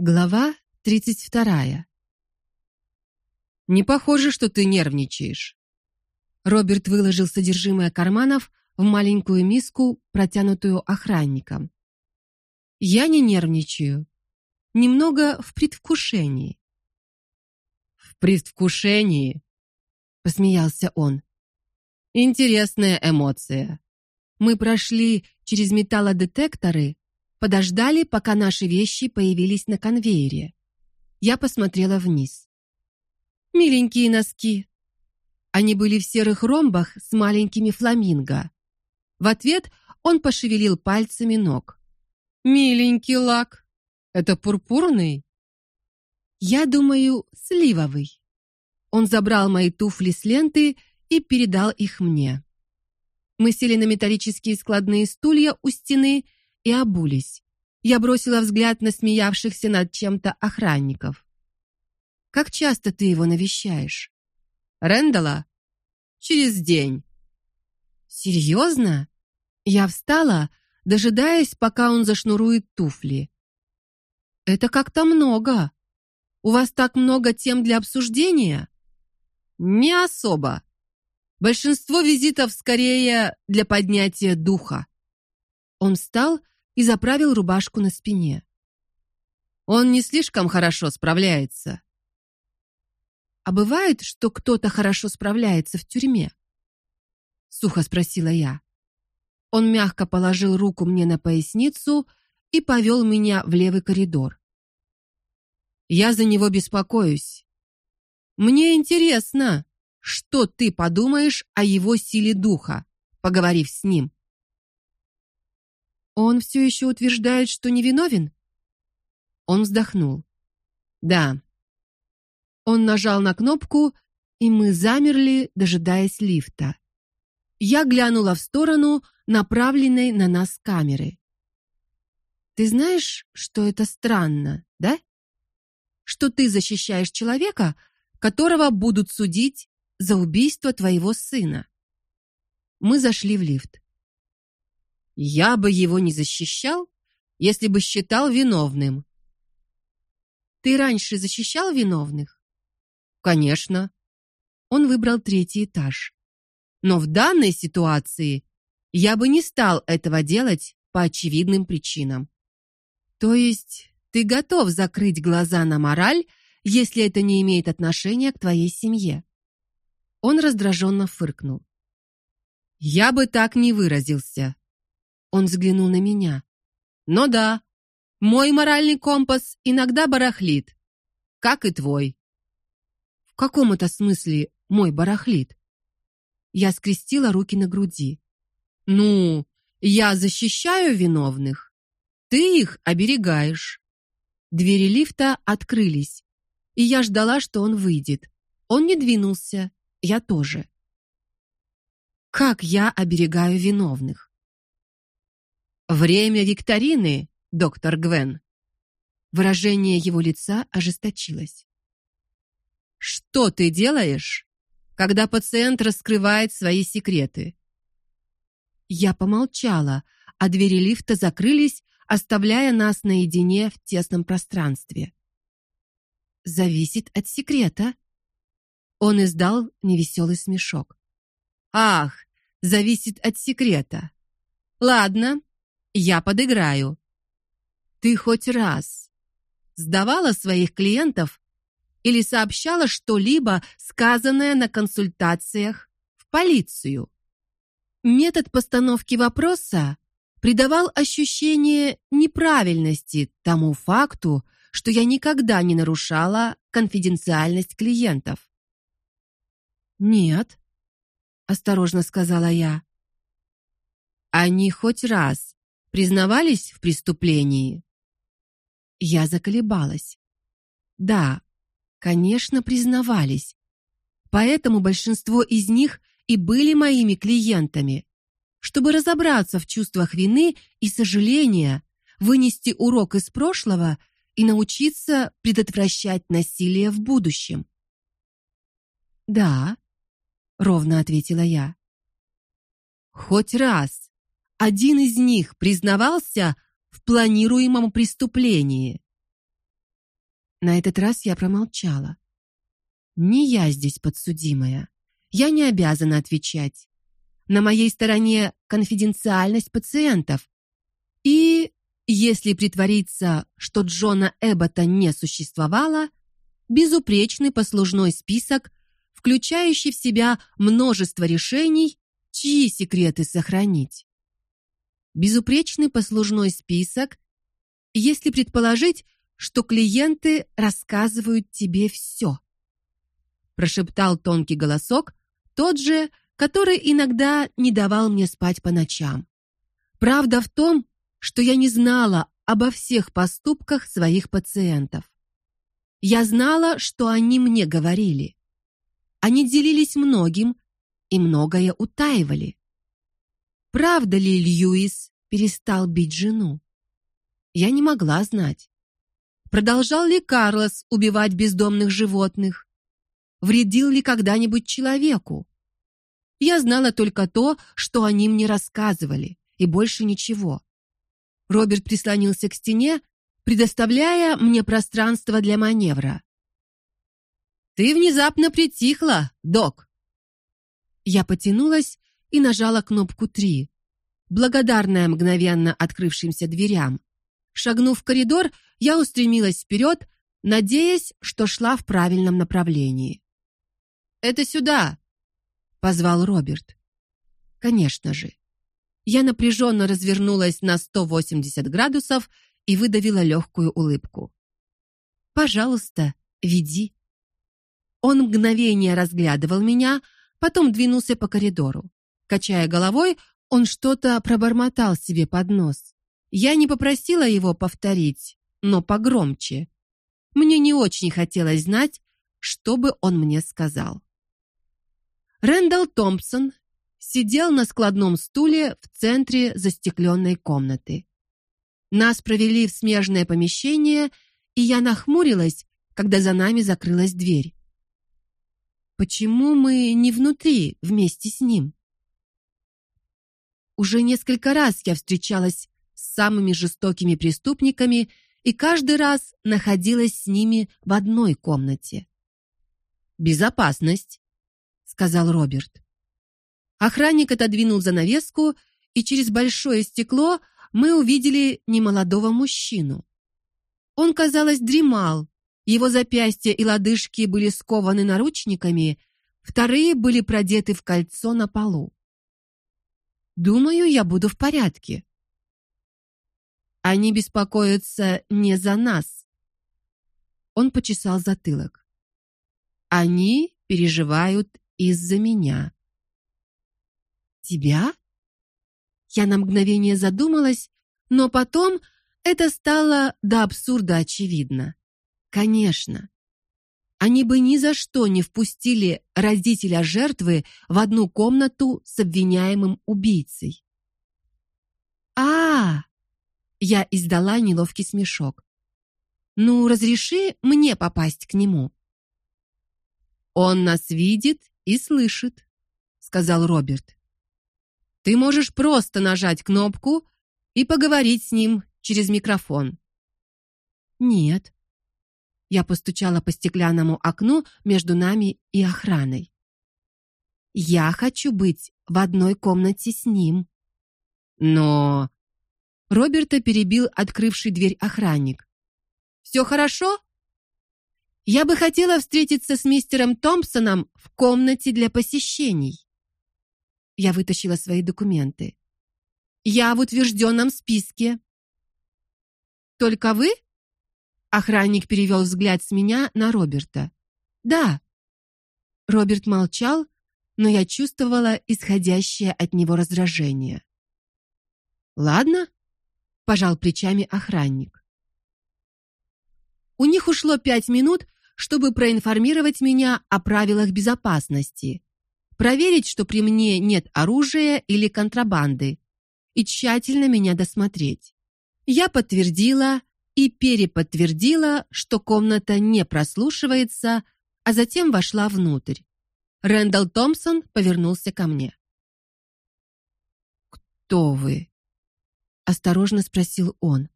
Глава тридцать вторая. Не похоже, что ты нервничаешь. Роберт выложил содержимое карманов в маленькую миску, протянутую охранником. Я не нервничаю. Немного в предвкушении. В предвкушении, посмеялся он. Интересная эмоция. Мы прошли через металлодетекторы подождали, пока наши вещи появились на конвейере. Я посмотрела вниз. Миленькие носки. Они были в серых ромбах с маленькими фламинго. В ответ он пошевелил пальцами ног. Миленький лак. Это пурпурный? Я думаю, сливовый. Он забрал мои туфли с ленты и передал их мне. Мы сели на металлические складные стулья у стены и обулись. Я бросила взгляд на смеявшихся над чем-то охранников. Как часто ты его навещаешь? Рендала? Через день. Серьезно? Я встала, дожидаясь, пока он зашнурует туфли. Это как-то много. У вас так много тем для обсуждения? Не особо. Большинство визитов скорее для поднятия духа. Он встал и заправил рубашку на спине. Он не слишком хорошо справляется. А бывает, что кто-то хорошо справляется в тюрьме? сухо спросила я. Он мягко положил руку мне на поясницу и повел меня в левый коридор. Я за него беспокоюсь. Мне интересно, что ты подумаешь о его силе духа, поговорив с ним. Он все еще утверждает, что невиновен? Он вздохнул. Да. Он нажал на кнопку, и мы замерли, дожидаясь лифта. Я глянула в сторону направленной на нас камеры. Ты знаешь, что это странно, да? Что ты защищаешь человека, которого будут судить за убийство твоего сына. Мы зашли в лифт. Я бы его не защищал, если бы считал виновным. Ты раньше защищал виновных? Конечно. Он выбрал третий этаж. Но в данной ситуации я бы не стал этого делать по очевидным причинам. То есть ты готов закрыть глаза на мораль, если это не имеет отношения к твоей семье? Он раздраженно фыркнул. Я бы так не выразился. Он взглянул на меня. Но да, мой моральный компас иногда барахлит, как и твой. В каком это смысле мой барахлит? Я скрестила руки на груди. Ну, я защищаю виновных. Ты их оберегаешь. Двери лифта открылись, и я ждала, что он выйдет. Он не двинулся, я тоже. Как я оберегаю виновных? Время викторины, доктор Гвен. Выражение его лица ожесточилось. Что ты делаешь, когда пациент раскрывает свои секреты? Я помолчала, а двери лифта закрылись, оставляя нас наедине в тесном пространстве. Зависит от секрета. Он издал невеселый смешок. Ах, зависит от секрета. Ладно, я подыграю. Ты хоть раз сдавала своих клиентов или сообщала что-либо, сказанное на консультациях, в полицию? Метод постановки вопроса придавал ощущение неправильности тому факту, что я никогда не нарушала конфиденциальность клиентов. Нет, осторожно сказала я. Они хоть раз признавались в преступлении? Я заколебалась. Да, конечно, признавались. Поэтому большинство из них и были моими клиентами. Чтобы разобраться в чувствах вины и сожаления, вынести урок из прошлого и научиться предотвращать насилие в будущем. Да, ровно ответила я. Хоть раз один из них признавался в планируемом преступлении. На этот раз я промолчала. Не я здесь подсудимая. Я не обязана отвечать. На моей стороне конфиденциальность пациентов. И если притвориться, что Джона Эббота не существовало, безупречный послужной список, включающий в себя множество решений, чьи секреты сохранить. Безупречный послужной список, если предположить, что клиенты рассказывают тебе все. Прошептал тонкий голосок, тот же, который иногда не давал мне спать по ночам. Правда в том, что я не знала обо всех поступках своих пациентов. Я знала, что они мне говорили. Они делились многим и многое утаивали. Правда ли Льюис перестал бить жену? Я не могла знать. Продолжал ли Карлос убивать бездомных животных? Вредил ли когда-нибудь человеку? Я знала только то, что они мне рассказывали, и больше ничего. Роберт прислонился к стене, предоставляя мне пространство для маневра. Ты внезапно притихла, док. Я потянулась и нажала кнопку 3, благодарная мгновенно открывшимся дверям. Шагнув в коридор, я устремилась вперед, надеясь, что шла в правильном направлении. Это сюда, позвал Роберт. Конечно же. Я напряженно развернулась на 180 градусов и выдавила легкую улыбку. Пожалуйста, веди. Он мгновение разглядывал меня, потом двинулся по коридору. Качая головой, он что-то пробормотал себе под нос. Я не попросила его повторить, но погромче. Мне не очень хотелось знать, что бы он мне сказал. Рэндалл Томпсон сидел на складном стуле в центре застекленной комнаты. Нас провели в смежное помещение, и я нахмурилась, когда за нами закрылась дверь. Почему мы не внутри вместе с ним? Уже несколько раз я встречалась с самыми жестокими преступниками и каждый раз находилась с ними в одной комнате. Безопасность, сказал Роберт. Охранник отодвинул занавеску, и через большое стекло мы увидели немолодого мужчину. Он, казалось, дремал. Его запястья и лодыжки были скованы наручниками, вторые были продеты в кольцо на полу. Думаю, я буду в порядке. Они беспокоятся не за нас. Он почесал затылок. Они переживают из-за меня. Тебя? Я на мгновение задумалась, но потом это стало до абсурда очевидно. Конечно. Они бы ни за что не впустили родителя жертвы в одну комнату с обвиняемым убийцей. А, я издала неловкий смешок. Ну, разреши мне попасть к нему. Он нас видит и слышит, сказал Роберт. Ты можешь просто нажать кнопку и поговорить с ним через микрофон. Нет. Я постучала по стеклянному окну между нами и охраной. Я хочу быть в одной комнате с ним. Но Роберта перебил открывший дверь охранник. «Все хорошо? Я бы хотела встретиться с мистером Томпсоном в комнате для посещений. Я вытащила свои документы. Я в утвержденном списке. Только вы? Охранник перевел взгляд с меня на Роберта. Да. Роберт молчал, но я чувствовала исходящее от него раздражение. Ладно, пожал плечами охранник. У них ушло пять минут, чтобы проинформировать меня о правилах безопасности проверить, что при мне нет оружия или контрабанды, и тщательно меня досмотреть. Я подтвердила и переподтвердила, что комната не прослушивается, а затем вошла внутрь. Рэндалл Томпсон повернулся ко мне. Кто вы? осторожно спросил он.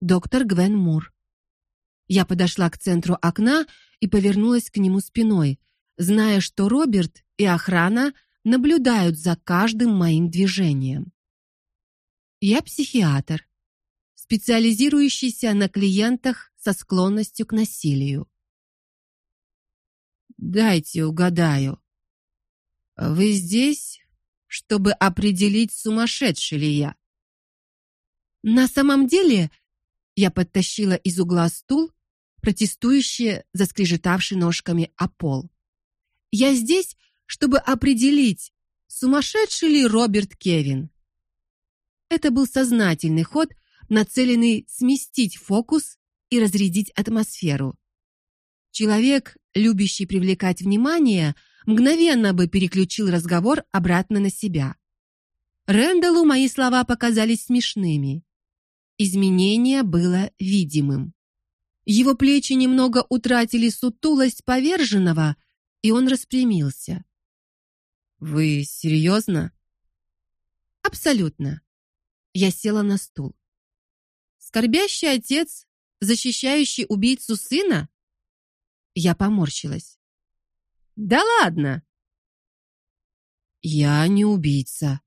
Доктор Гвен Мур. Я подошла к центру окна и повернулась к нему спиной, зная, что Роберт и охрана наблюдают за каждым моим движением. Я психиатр, специализирующийся на клиентах со склонностью к насилию. Дайте угадаю. Вы здесь, чтобы определить, сумасшедший ли я? На самом деле, я подтащила из угла стул, протестующе заскрежетавший ножками о пол. Я здесь, чтобы определить, сумасшедший ли Роберт Кевин. Это был сознательный ход, нацеленный сместить фокус и разрядить атмосферу. Человек, любящий привлекать внимание, мгновенно бы переключил разговор обратно на себя. Рэндаллу мои слова показались смешными. Изменение было видимым. Его плечи немного утратили сутулость поверженного, и он распрямился. Вы серьезно?» Абсолютно. Я села на стул. Скорбящий отец, защищающий убийцу сына? Я поморщилась. Да ладно. Я не убийца.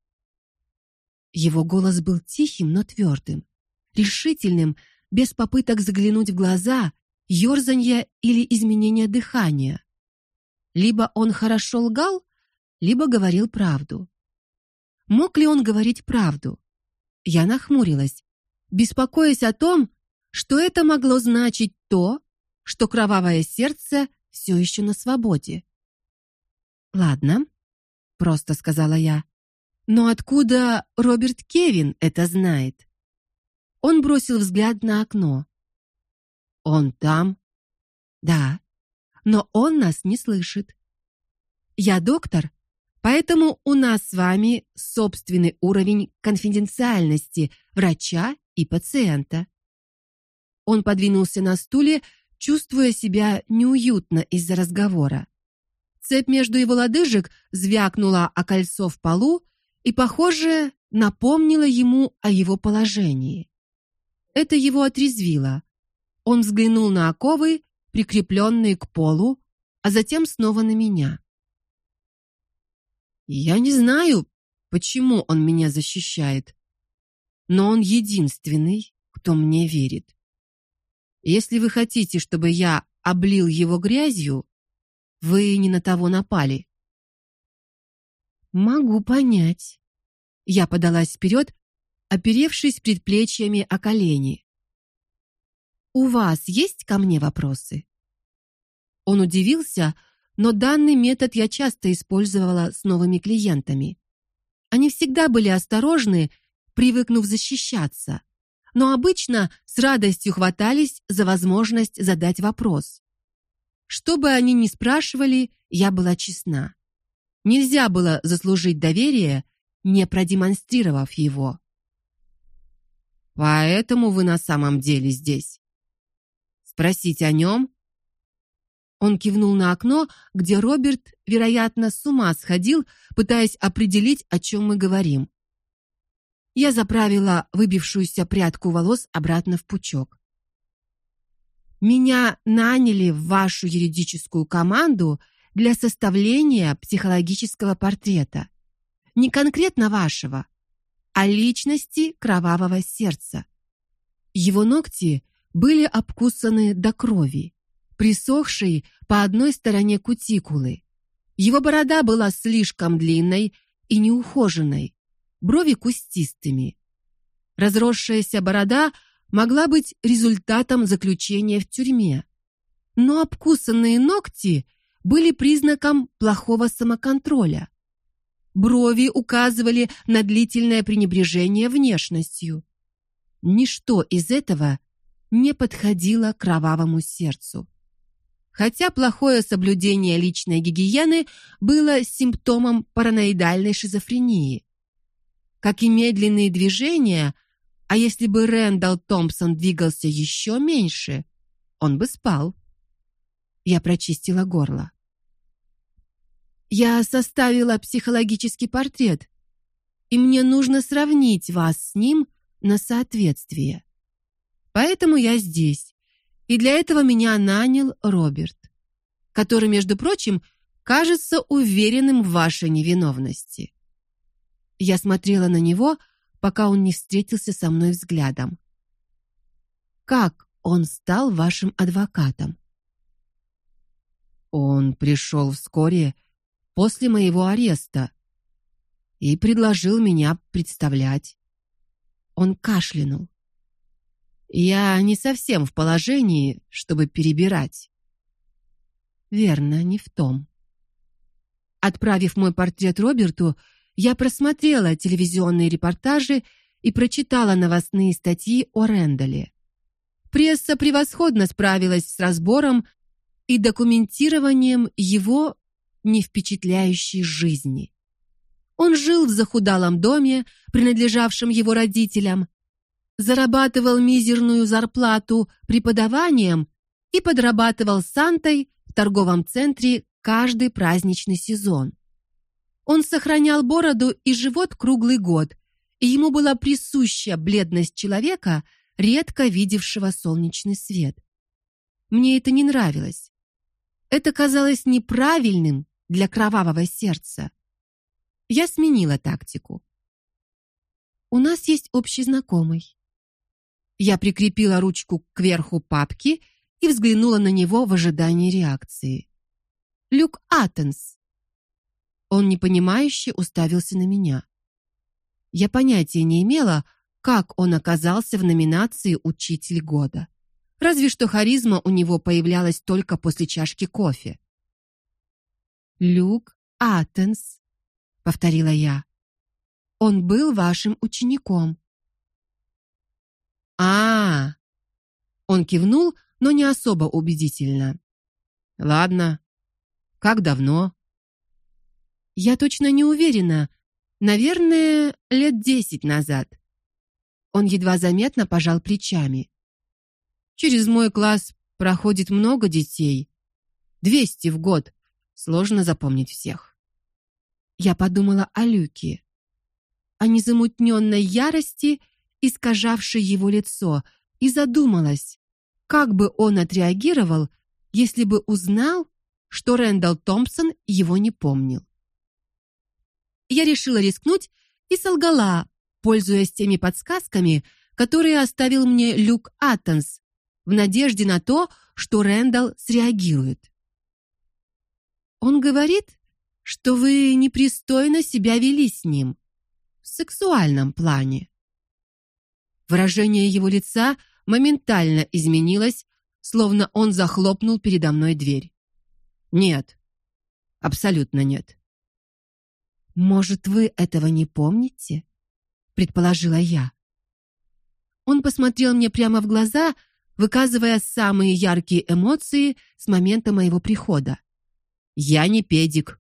Его голос был тихим, но твердым, решительным, без попыток заглянуть в глаза, ерзанья или изменения дыхания. Либо он хорошо лгал, либо говорил правду. Мог ли он говорить правду? Я нахмурилась, беспокоясь о том, что это могло значить то, что кровавое сердце все еще на свободе. Ладно, просто сказала я. Но откуда Роберт Кевин это знает? Он бросил взгляд на окно. Он там? Да. Но он нас не слышит. Я доктор, поэтому у нас с вами собственный уровень конфиденциальности врача и пациента. Он подвинулся на стуле, чувствуя себя неуютно из-за разговора. Цепь между его лодыжек звякнула о кольцо в полу и, похоже, напомнила ему о его положении. Это его отрезвило. Он взглянул на оковы, прикрепленные к полу, а затем снова на меня. Я не знаю, почему он меня защищает, но он единственный, кто мне верит. Если вы хотите, чтобы я облил его грязью, вы не на того напали. Могу понять. Я подалась вперед, оперевшись предплечьями о колени. У вас есть ко мне вопросы? Он удивился, но данный метод я часто использовала с новыми клиентами. Они всегда были осторожны, привыкнув защищаться, но обычно с радостью хватались за возможность задать вопрос. Что бы они ни спрашивали, я была честна. Нельзя было заслужить доверие, не продемонстрировав его. Поэтому вы на самом деле здесь. Спросить о нем?» Он кивнул на окно, где Роберт, вероятно, с ума сходил, пытаясь определить, о чем мы говорим. Я заправила выбившуюся прядку волос обратно в пучок. Меня наняли в вашу юридическую команду для составления психологического портрета. Не конкретно вашего, а личности кровавого сердца. Его ногти были обкусаны до крови присохшей по одной стороне кутикулы. Его борода была слишком длинной и неухоженной, брови кустистыми. Разросшаяся борода могла быть результатом заключения в тюрьме. Но обкусанные ногти были признаком плохого самоконтроля. Брови указывали на длительное пренебрежение внешностью. Ничто из этого не подходило кровавому сердцу хотя плохое соблюдение личной гигиены было симптомом параноидальной шизофрении. Как и медленные движения, а если бы Рэндалл Томпсон двигался еще меньше, он бы спал. Я прочистила горло. Я составила психологический портрет, и мне нужно сравнить вас с ним на соответствие. Поэтому я здесь И для этого меня нанял Роберт, который, между прочим, кажется уверенным в вашей невиновности. Я смотрела на него, пока он не встретился со мной взглядом. Как он стал вашим адвокатом? Он пришел вскоре после моего ареста и предложил меня представлять. Он кашлянул. Я не совсем в положении, чтобы перебирать. Верно, не в том. Отправив мой портрет Роберту, я просмотрела телевизионные репортажи и прочитала новостные статьи о Рендале. Пресса превосходно справилась с разбором и документированием его невпечатляющей жизни. Он жил в захудалом доме, принадлежавшем его родителям, зарабатывал мизерную зарплату преподаванием и подрабатывал Сантой в торговом центре каждый праздничный сезон. Он сохранял бороду и живот круглый год, и ему была присуща бледность человека, редко видевшего солнечный свет. Мне это не нравилось. Это казалось неправильным для кровавого сердца. Я сменила тактику. У нас есть общий знакомый. Я прикрепила ручку к верху папки и взглянула на него в ожидании реакции. Люк Аттенс. Он непонимающе уставился на меня. Я понятия не имела, как он оказался в номинации Учитель года. Разве что харизма у него появлялась только после чашки кофе. Люк Аттенс, повторила я. Он был вашим учеником. А, -а, -а. Он кивнул, но не особо убедительно. Ладно. Как давно? Я точно не уверена. Наверное, лет десять назад. Он едва заметно пожал плечами. Через мой класс проходит много детей. Двести в год. Сложно запомнить всех. Я подумала о Люке, о незамутненной ярости, искажавшей его лицо, и задумалась, как бы он отреагировал, если бы узнал, что Рэндалл Томпсон его не помнил. Я решила рискнуть и солгала, пользуясь теми подсказками, которые оставил мне Люк Аттенс, в надежде на то, что Рэндалл среагирует. Он говорит, что вы непристойно себя вели с ним в сексуальном плане. Выражение его лица моментально изменилось, словно он захлопнул передо мной дверь. Нет. Абсолютно нет. Может, вы этого не помните? предположила я. Он посмотрел мне прямо в глаза, выказывая самые яркие эмоции с момента моего прихода. Я не педик,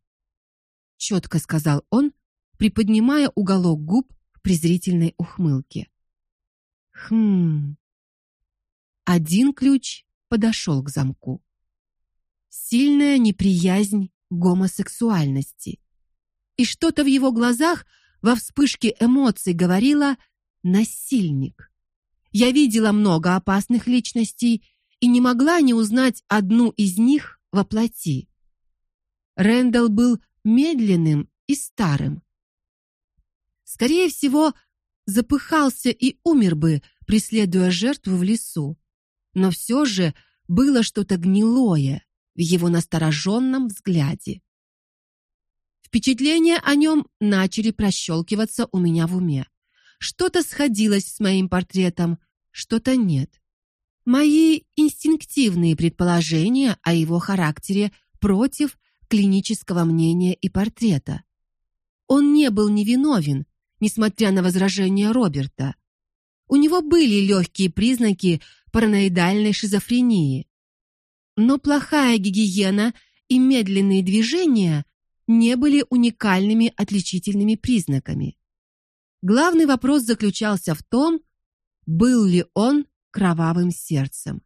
четко сказал он, приподнимая уголок губ в презрительной ухмылке. Хм. Один ключ подошел к замку. Сильная неприязнь гомосексуальности. И что-то в его глазах во вспышке эмоций говорило насильник. Я видела много опасных личностей и не могла не узнать одну из них во плоти. Рэндалл был медленным и старым. Скорее всего, запыхался и умер бы, преследуя жертву в лесу. Но все же было что-то гнилое в его настороженном взгляде. Впечатления о нем начали прощелкиваться у меня в уме. Что-то сходилось с моим портретом, что-то нет. Мои инстинктивные предположения о его характере против клинического мнения и портрета. Он не был невиновен, несмотря на возражения Роберта. У него были легкие признаки параноидальной шизофрении. Но плохая гигиена и медленные движения не были уникальными отличительными признаками. Главный вопрос заключался в том, был ли он кровавым сердцем.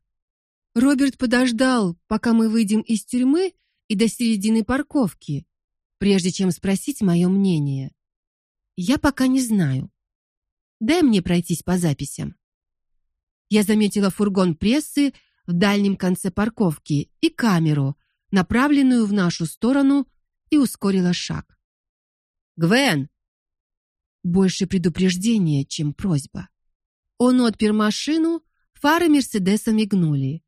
Роберт подождал, пока мы выйдем из тюрьмы и до середины парковки, прежде чем спросить мое мнение. Я пока не знаю. Дай мне пройтись по записям. Я заметила фургон прессы, в дальнем конце парковки и камеру, направленную в нашу сторону, и ускорила шаг. Гвен, больше предупреждение, чем просьба. Он отпер машину, фары Мерседеса мигнули.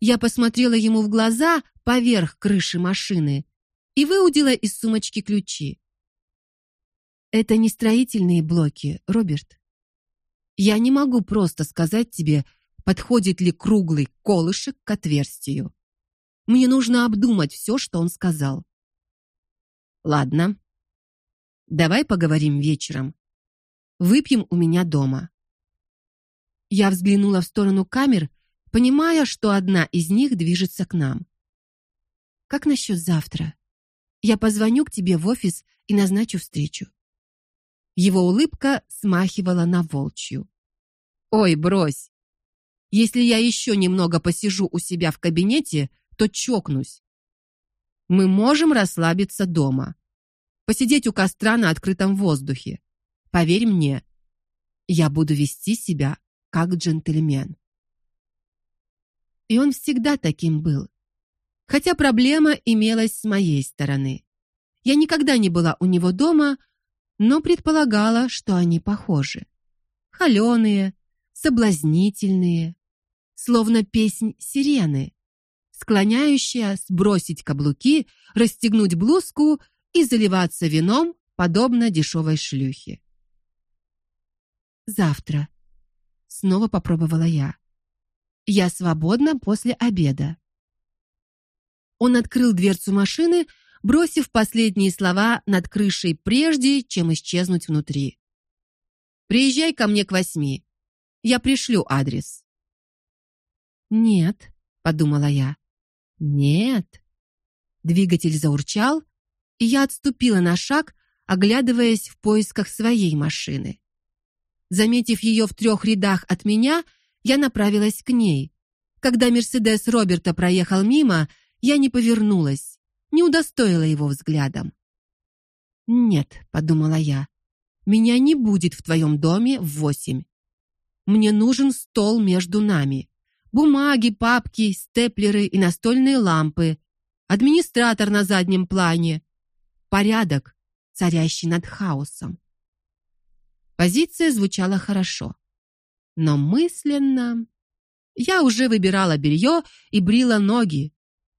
Я посмотрела ему в глаза поверх крыши машины и выудила из сумочки ключи. Это не строительные блоки, Роберт. Я не могу просто сказать тебе, подходит ли круглый колышек к отверстию. Мне нужно обдумать все, что он сказал. Ладно. Давай поговорим вечером. Выпьем у меня дома. Я взглянула в сторону камер, понимая, что одна из них движется к нам. Как насчет завтра? Я позвоню к тебе в офис и назначу встречу. Его улыбка смахивала на волчью. Ой, брось. Если я еще немного посижу у себя в кабинете, то чокнусь. Мы можем расслабиться дома. Посидеть у костра на открытом воздухе. Поверь мне, я буду вести себя как джентльмен. И он всегда таким был. Хотя проблема имелась с моей стороны. Я никогда не была у него дома, но предполагала, что они похожи. Холёные, соблазнительные, словно песнь сирены, склоняющая сбросить каблуки, расстегнуть блузку и заливаться вином, подобно дешевой шлюхе. Завтра снова попробовала я. Я свободна после обеда. Он открыл дверцу машины, бросив последние слова над крышей прежде, чем исчезнуть внутри. Приезжай ко мне к восьми. Я пришлю адрес. Нет, подумала я. Нет. Двигатель заурчал, и я отступила на шаг, оглядываясь в поисках своей машины. Заметив ее в трех рядах от меня, я направилась к ней. Когда Мерседес Роберта проехал мимо, я не повернулась не удостоила его взглядом. "Нет", подумала я. "Меня не будет в твоем доме в восемь. Мне нужен стол между нами. Бумаги, папки, степлеры и настольные лампы, администратор на заднем плане, порядок, царящий над хаосом". Позиция звучала хорошо, но мысленно я уже выбирала белье и брила ноги,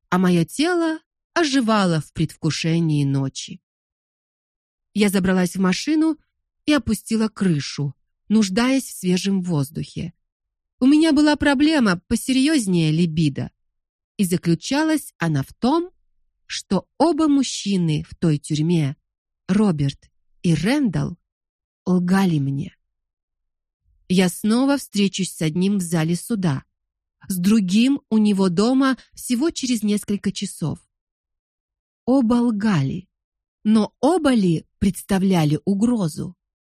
а мое тело оживала в предвкушении ночи. Я забралась в машину и опустила крышу, нуждаясь в свежем воздухе. У меня была проблема посерьезнее либидо, и заключалась она в том, что оба мужчины в той тюрьме, Роберт и Рэндалл, лгали мне. Я снова встречусь с одним в зале суда, с другим у него дома всего через несколько часов оба лгали, но оба ли представляли угрозу?